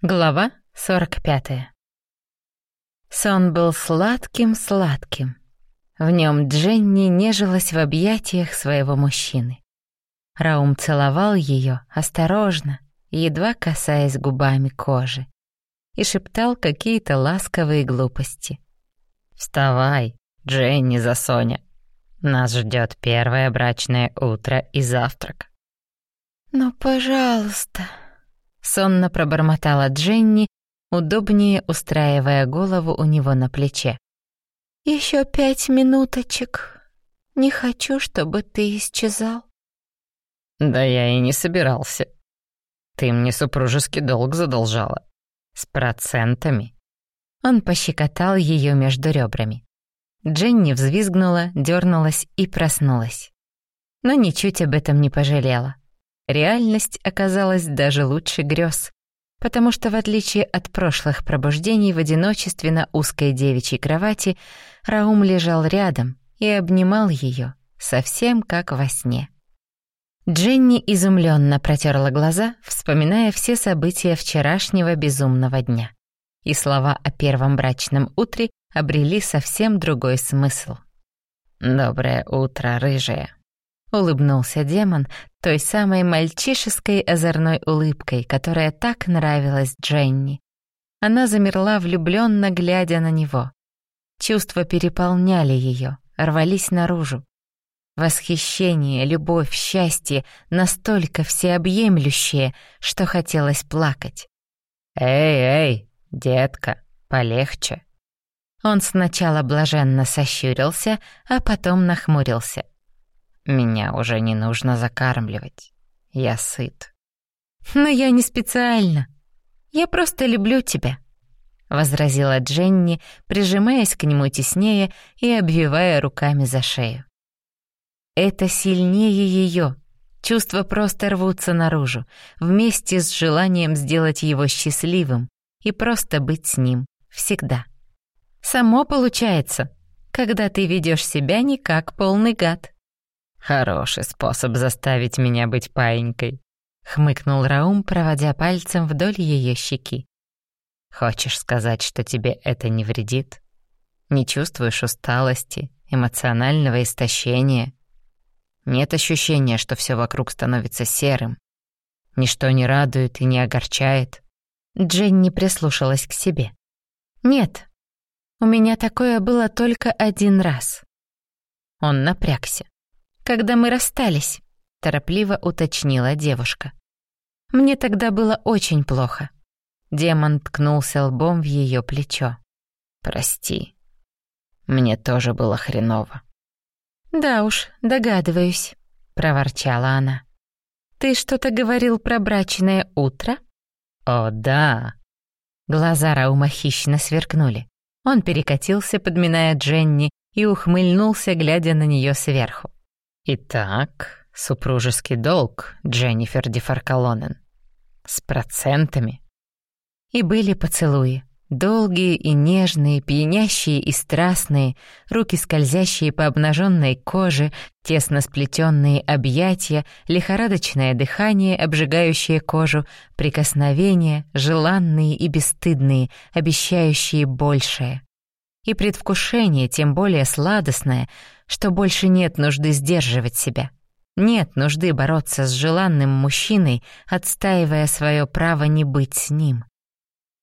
Глава 45. Сон был сладким-сладким. В нем Дженни нежилась в объятиях своего мужчины. Раум целовал ее осторожно, едва касаясь губами кожи, и шептал какие-то ласковые глупости. «Вставай, Дженни за Соня. Нас ждет первое брачное утро и завтрак». «Ну, пожалуйста», сонно пробормотала Дженни, удобнее устраивая голову у него на плече. Еще пять минуточек. Не хочу, чтобы ты исчезал». «Да я и не собирался. Ты мне супружеский долг задолжала. С процентами». Он пощекотал ее между ребрами. Дженни взвизгнула, дернулась и проснулась. Но ничуть об этом не пожалела. Реальность оказалась даже лучше грез, потому что в отличие от прошлых пробуждений в одиночестве на узкой девичьей кровати, Раум лежал рядом и обнимал ее, совсем как во сне. Дженни изумленно протерла глаза, вспоминая все события вчерашнего безумного дня. И слова о первом брачном утре обрели совсем другой смысл. «Доброе утро, рыжая», Улыбнулся демон той самой мальчишеской озорной улыбкой, которая так нравилась Дженни. Она замерла, влюбленно глядя на него. Чувства переполняли ее, рвались наружу. Восхищение, любовь, счастье настолько всеобъемлющее, что хотелось плакать. «Эй, эй, детка, полегче». Он сначала блаженно сощурился, а потом нахмурился. Меня уже не нужно закармливать. Я сыт. Но я не специально. Я просто люблю тебя, возразила Дженни, прижимаясь к нему теснее и обвивая руками за шею. Это сильнее ее. Чувства просто рвутся наружу, вместе с желанием сделать его счастливым и просто быть с ним всегда. Само получается, когда ты ведешь себя не как полный гад. «Хороший способ заставить меня быть паинькой», — хмыкнул Раум, проводя пальцем вдоль ее щеки. «Хочешь сказать, что тебе это не вредит? Не чувствуешь усталости, эмоционального истощения? Нет ощущения, что все вокруг становится серым? Ничто не радует и не огорчает?» Дженни прислушалась к себе. «Нет, у меня такое было только один раз». Он напрягся когда мы расстались», — торопливо уточнила девушка. «Мне тогда было очень плохо». Демон ткнулся лбом в ее плечо. «Прости, мне тоже было хреново». «Да уж, догадываюсь», — проворчала она. «Ты что-то говорил про брачное утро?» «О, да». Глаза Раума хищно сверкнули. Он перекатился, подминая Дженни, и ухмыльнулся, глядя на нее сверху. Итак, супружеский долг, Дженнифер Дефаркалонен. С процентами. И были поцелуи. Долгие и нежные, пьянящие и страстные, руки скользящие по обнаженной коже, тесно сплетенные объятия, лихорадочное дыхание, обжигающее кожу, прикосновения, желанные и бесстыдные, обещающие большее. И предвкушение, тем более сладостное, что больше нет нужды сдерживать себя. Нет нужды бороться с желанным мужчиной, отстаивая свое право не быть с ним.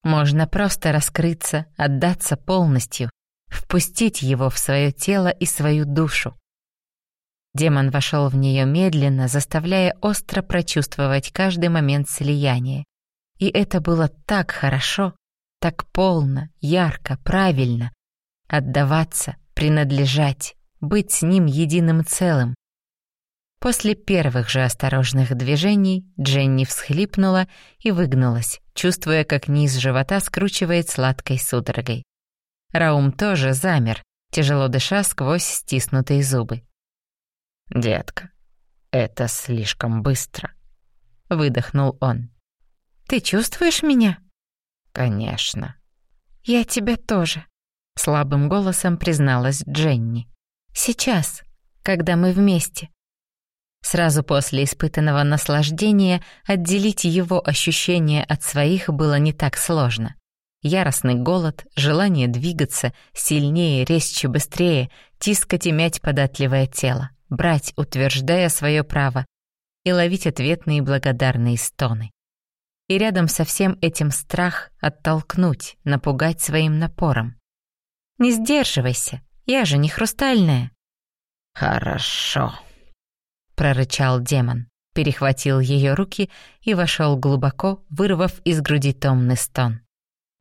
Можно просто раскрыться, отдаться полностью, впустить его в свое тело и свою душу. Демон вошел в нее медленно, заставляя остро прочувствовать каждый момент слияния. И это было так хорошо, так полно, ярко, правильно. Отдаваться, принадлежать быть с ним единым целым. После первых же осторожных движений Дженни всхлипнула и выгнулась, чувствуя, как низ живота скручивает сладкой судорогой. Раум тоже замер, тяжело дыша сквозь стиснутые зубы. «Детка, это слишком быстро», — выдохнул он. «Ты чувствуешь меня?» «Конечно». «Я тебя тоже», — слабым голосом призналась Дженни. Сейчас, когда мы вместе. Сразу после испытанного наслаждения отделить его ощущения от своих было не так сложно. Яростный голод, желание двигаться, сильнее, резче, быстрее, тискать и мять податливое тело, брать, утверждая свое право, и ловить ответные благодарные стоны. И рядом со всем этим страх оттолкнуть, напугать своим напором. «Не сдерживайся, я же не хрустальная». «Хорошо», — прорычал демон, перехватил ее руки и вошел глубоко, вырвав из груди томный стон.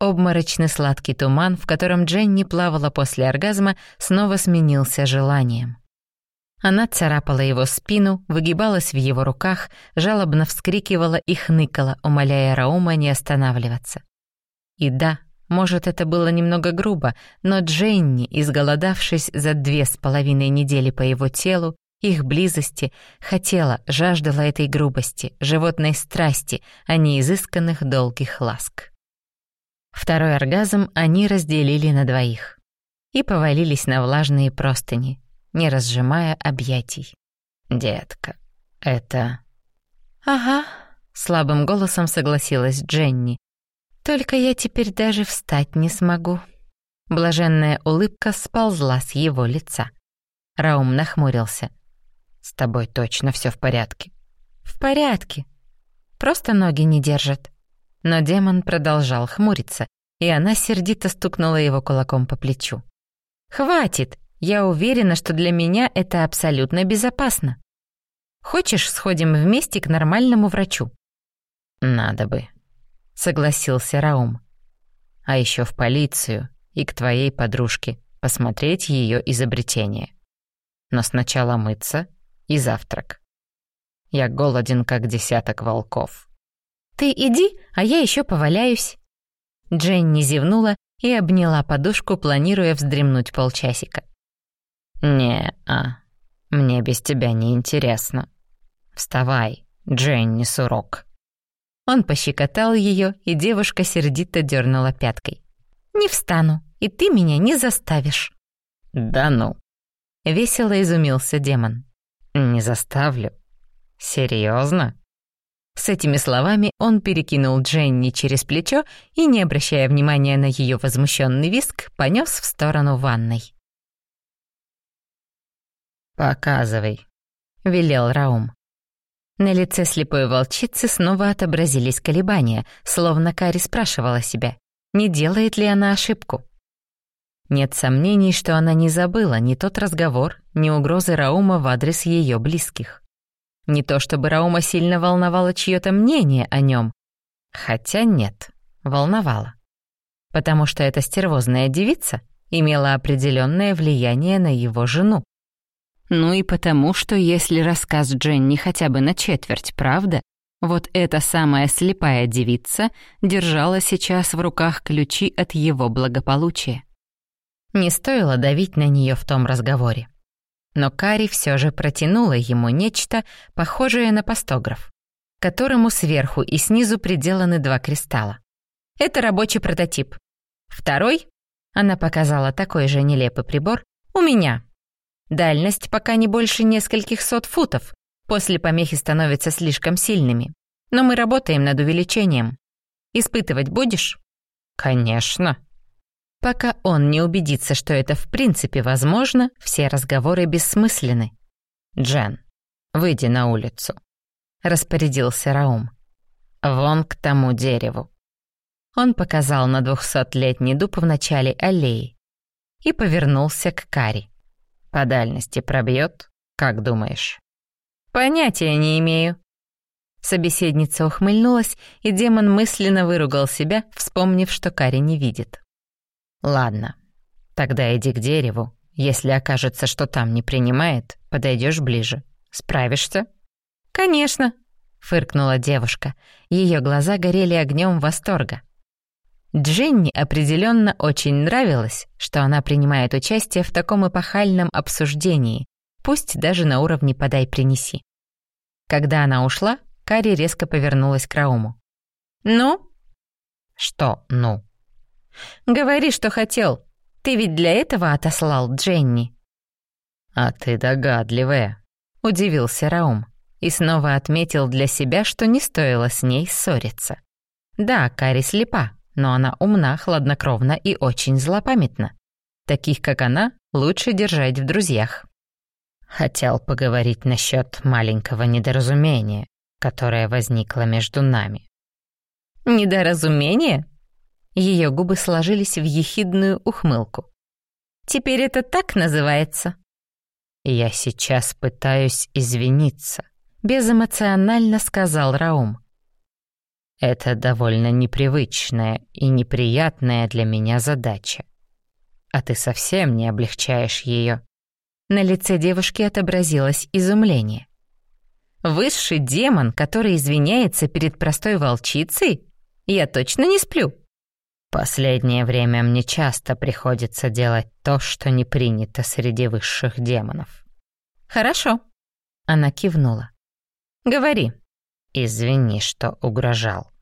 Обморочный сладкий туман, в котором Дженни плавала после оргазма, снова сменился желанием. Она царапала его спину, выгибалась в его руках, жалобно вскрикивала и хныкала, умоляя Раума не останавливаться. И да, может, это было немного грубо, но Дженни, изголодавшись за две с половиной недели по его телу, их близости, хотела, жаждала этой грубости, животной страсти, а не изысканных долгих ласк. Второй оргазм они разделили на двоих и повалились на влажные простыни, не разжимая объятий. «Детка, это...» «Ага», — слабым голосом согласилась Дженни. «Только я теперь даже встать не смогу». Блаженная улыбка сползла с его лица. Раум нахмурился. «С тобой точно все в порядке?» «В порядке. Просто ноги не держат». Но демон продолжал хмуриться, и она сердито стукнула его кулаком по плечу. «Хватит! Я уверена, что для меня это абсолютно безопасно. Хочешь, сходим вместе к нормальному врачу?» «Надо бы», — согласился Раум. «А еще в полицию и к твоей подружке посмотреть ее изобретение. Но сначала мыться и завтрак. Я голоден, как десяток волков». «Ты иди, а я еще поваляюсь». Дженни зевнула и обняла подушку, планируя вздремнуть полчасика. «Не-а, мне без тебя не интересно. Вставай, Дженни Сурок». Он пощекотал ее, и девушка сердито дернула пяткой. «Не встану, и ты меня не заставишь». «Да ну!» Весело изумился демон. «Не заставлю. Серьезно? С этими словами он перекинул Дженни через плечо и, не обращая внимания на ее возмущенный виск, понес в сторону ванной. «Показывай», — велел Раум. На лице слепой волчицы снова отобразились колебания, словно Кари спрашивала себя, не делает ли она ошибку. Нет сомнений, что она не забыла ни тот разговор, ни угрозы Раума в адрес ее близких. Не то чтобы Раума сильно волновало чьё-то мнение о нем, хотя нет, волновало. Потому что эта стервозная девица имела определенное влияние на его жену. Ну и потому, что если рассказ Дженни хотя бы на четверть правда, вот эта самая слепая девица держала сейчас в руках ключи от его благополучия. Не стоило давить на нее в том разговоре но Кари все же протянула ему нечто, похожее на пастограф, которому сверху и снизу приделаны два кристалла. Это рабочий прототип. Второй, она показала такой же нелепый прибор, у меня. Дальность пока не больше нескольких сот футов, после помехи становятся слишком сильными. Но мы работаем над увеличением. Испытывать будешь? Конечно, Пока он не убедится, что это в принципе возможно, все разговоры бессмысленны. «Джен, выйди на улицу», — распорядился Раум. «Вон к тому дереву». Он показал на двухсотлетний дуб в начале аллеи и повернулся к Кари. «По дальности пробьет, как думаешь?» «Понятия не имею». Собеседница ухмыльнулась, и демон мысленно выругал себя, вспомнив, что Кари не видит. Ладно, тогда иди к дереву. Если окажется, что там не принимает, подойдешь ближе. Справишься? Конечно, фыркнула девушка. Ее глаза горели огнем восторга. Дженни определенно очень нравилось, что она принимает участие в таком эпохальном обсуждении, пусть даже на уровне «подай-принеси». Когда она ушла, Кари резко повернулась к Рауму. «Ну?» «Что «ну»?» Говори, что хотел. Ты ведь для этого отослал Дженни». «А ты догадливая», — удивился Раум. и снова отметил для себя, что не стоило с ней ссориться. Да, Кари слепа, но она умна, хладнокровна и очень злопамятна. Таких, как она, лучше держать в друзьях. Хотел поговорить насчет маленького недоразумения, которое возникло между нами. «Недоразумение?» Ее губы сложились в ехидную ухмылку. «Теперь это так называется?» «Я сейчас пытаюсь извиниться», — безэмоционально сказал Раум. «Это довольно непривычная и неприятная для меня задача. А ты совсем не облегчаешь ее. На лице девушки отобразилось изумление. «Высший демон, который извиняется перед простой волчицей? Я точно не сплю». Последнее время мне часто приходится делать то, что не принято среди высших демонов. Хорошо. Она кивнула. Говори. Извини, что угрожал.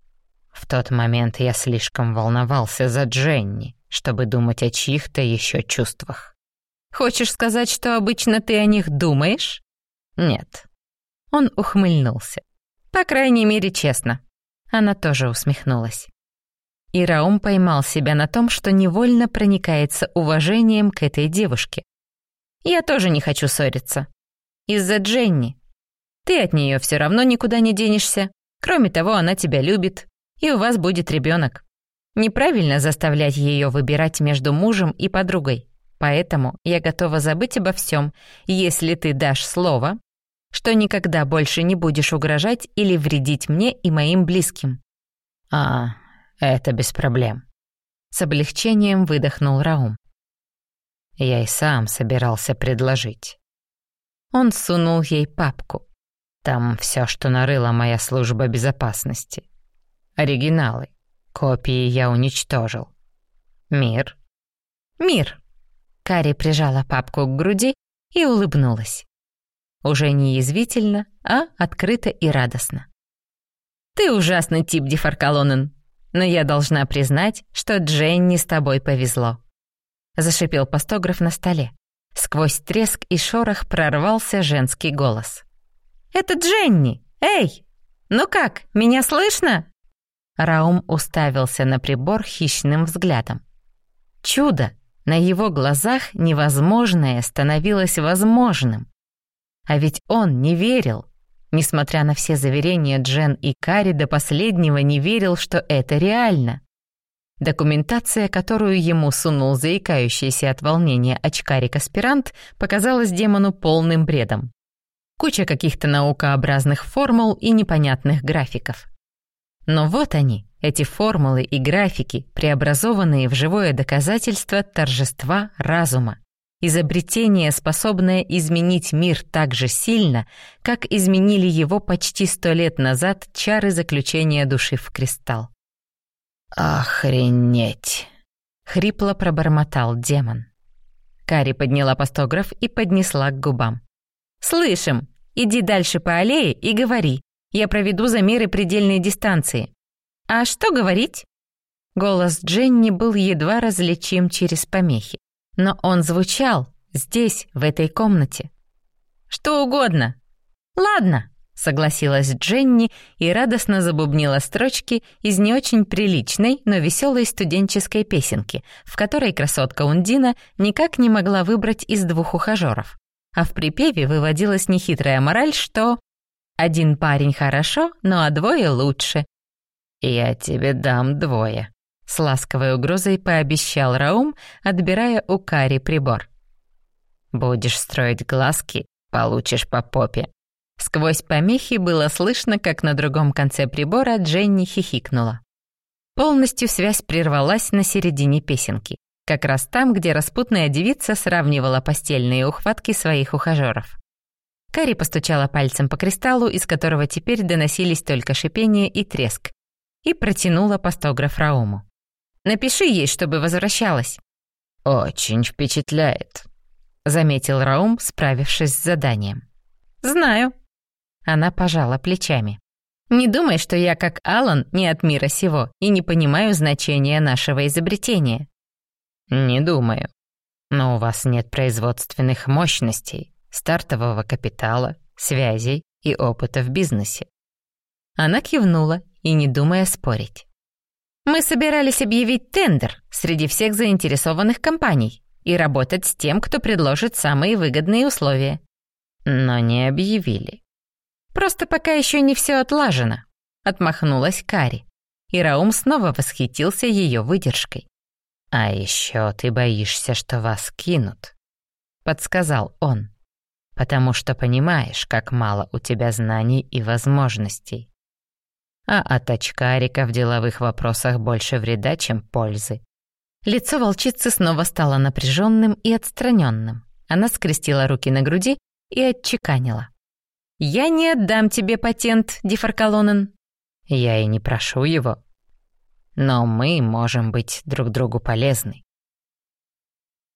В тот момент я слишком волновался за Дженни, чтобы думать о чьих-то еще чувствах. Хочешь сказать, что обычно ты о них думаешь? Нет. Он ухмыльнулся. По крайней мере, честно. Она тоже усмехнулась. И Раум поймал себя на том, что невольно проникается уважением к этой девушке. Я тоже не хочу ссориться. Из-за Дженни. Ты от нее все равно никуда не денешься. Кроме того, она тебя любит, и у вас будет ребенок. Неправильно заставлять ее выбирать между мужем и подругой. Поэтому я готова забыть обо всем, если ты дашь слово, что никогда больше не будешь угрожать или вредить мне и моим близким. А, это без проблем. С облегчением выдохнул Раум. Я и сам собирался предложить. Он сунул ей папку. Там все, что нарыла моя служба безопасности. Оригиналы. Копии я уничтожил. Мир. Мир. Кари прижала папку к груди и улыбнулась. Уже не язвительно, а открыто и радостно. «Ты ужасный тип, Дефаркалонен, но я должна признать, что Дженни с тобой повезло». Зашипел постограф на столе. Сквозь треск и шорох прорвался женский голос. «Это Дженни! Эй! Ну как, меня слышно?» Раум уставился на прибор хищным взглядом. Чудо! На его глазах невозможное становилось возможным. А ведь он не верил. Несмотря на все заверения Джен и Кари, до последнего не верил, что это реально. Документация, которую ему сунул заикающийся от волнения очкарик-аспирант, показалась демону полным бредом. Куча каких-то наукообразных формул и непонятных графиков. Но вот они, эти формулы и графики, преобразованные в живое доказательство торжества разума. Изобретение, способное изменить мир так же сильно, как изменили его почти сто лет назад чары заключения души в кристалл. «Охренеть!» — хрипло пробормотал демон. Кари подняла постограф и поднесла к губам. «Слышим! Иди дальше по аллее и говори. Я проведу замеры предельной дистанции. А что говорить?» Голос Дженни был едва различим через помехи. Но он звучал здесь, в этой комнате. «Что угодно. Ладно!» согласилась Дженни и радостно забубнила строчки из не очень приличной, но веселой студенческой песенки, в которой красотка Ундина никак не могла выбрать из двух ухажеров. А в припеве выводилась нехитрая мораль, что «один парень хорошо, но а двое лучше». «Я тебе дам двое», — с ласковой угрозой пообещал Раум, отбирая у Кари прибор. «Будешь строить глазки, получишь по попе». Сквозь помехи было слышно, как на другом конце прибора Дженни хихикнула. Полностью связь прервалась на середине песенки, как раз там, где распутная девица сравнивала постельные ухватки своих ухажеров. Кари постучала пальцем по кристаллу, из которого теперь доносились только шипение и треск, и протянула постограф Рауму. «Напиши ей, чтобы возвращалась». «Очень впечатляет», — заметил Раум, справившись с заданием. «Знаю», она пожала плечами. «Не думай, что я, как Алан, не от мира сего и не понимаю значения нашего изобретения». «Не думаю. Но у вас нет производственных мощностей, стартового капитала, связей, и опыта в бизнесе. Она кивнула и не думая спорить. Мы собирались объявить тендер среди всех заинтересованных компаний и работать с тем, кто предложит самые выгодные условия. Но не объявили. Просто пока еще не все отлажено, отмахнулась Кари. И Раум снова восхитился ее выдержкой. А еще ты боишься, что вас кинут, подсказал он. Потому что понимаешь, как мало у тебя знаний и возможностей. А от очкарика в деловых вопросах больше вреда, чем пользы. Лицо волчицы снова стало напряженным и отстраненным. Она скрестила руки на груди и отчеканила. «Я не отдам тебе патент, Дифаркалонен». «Я и не прошу его. Но мы можем быть друг другу полезны.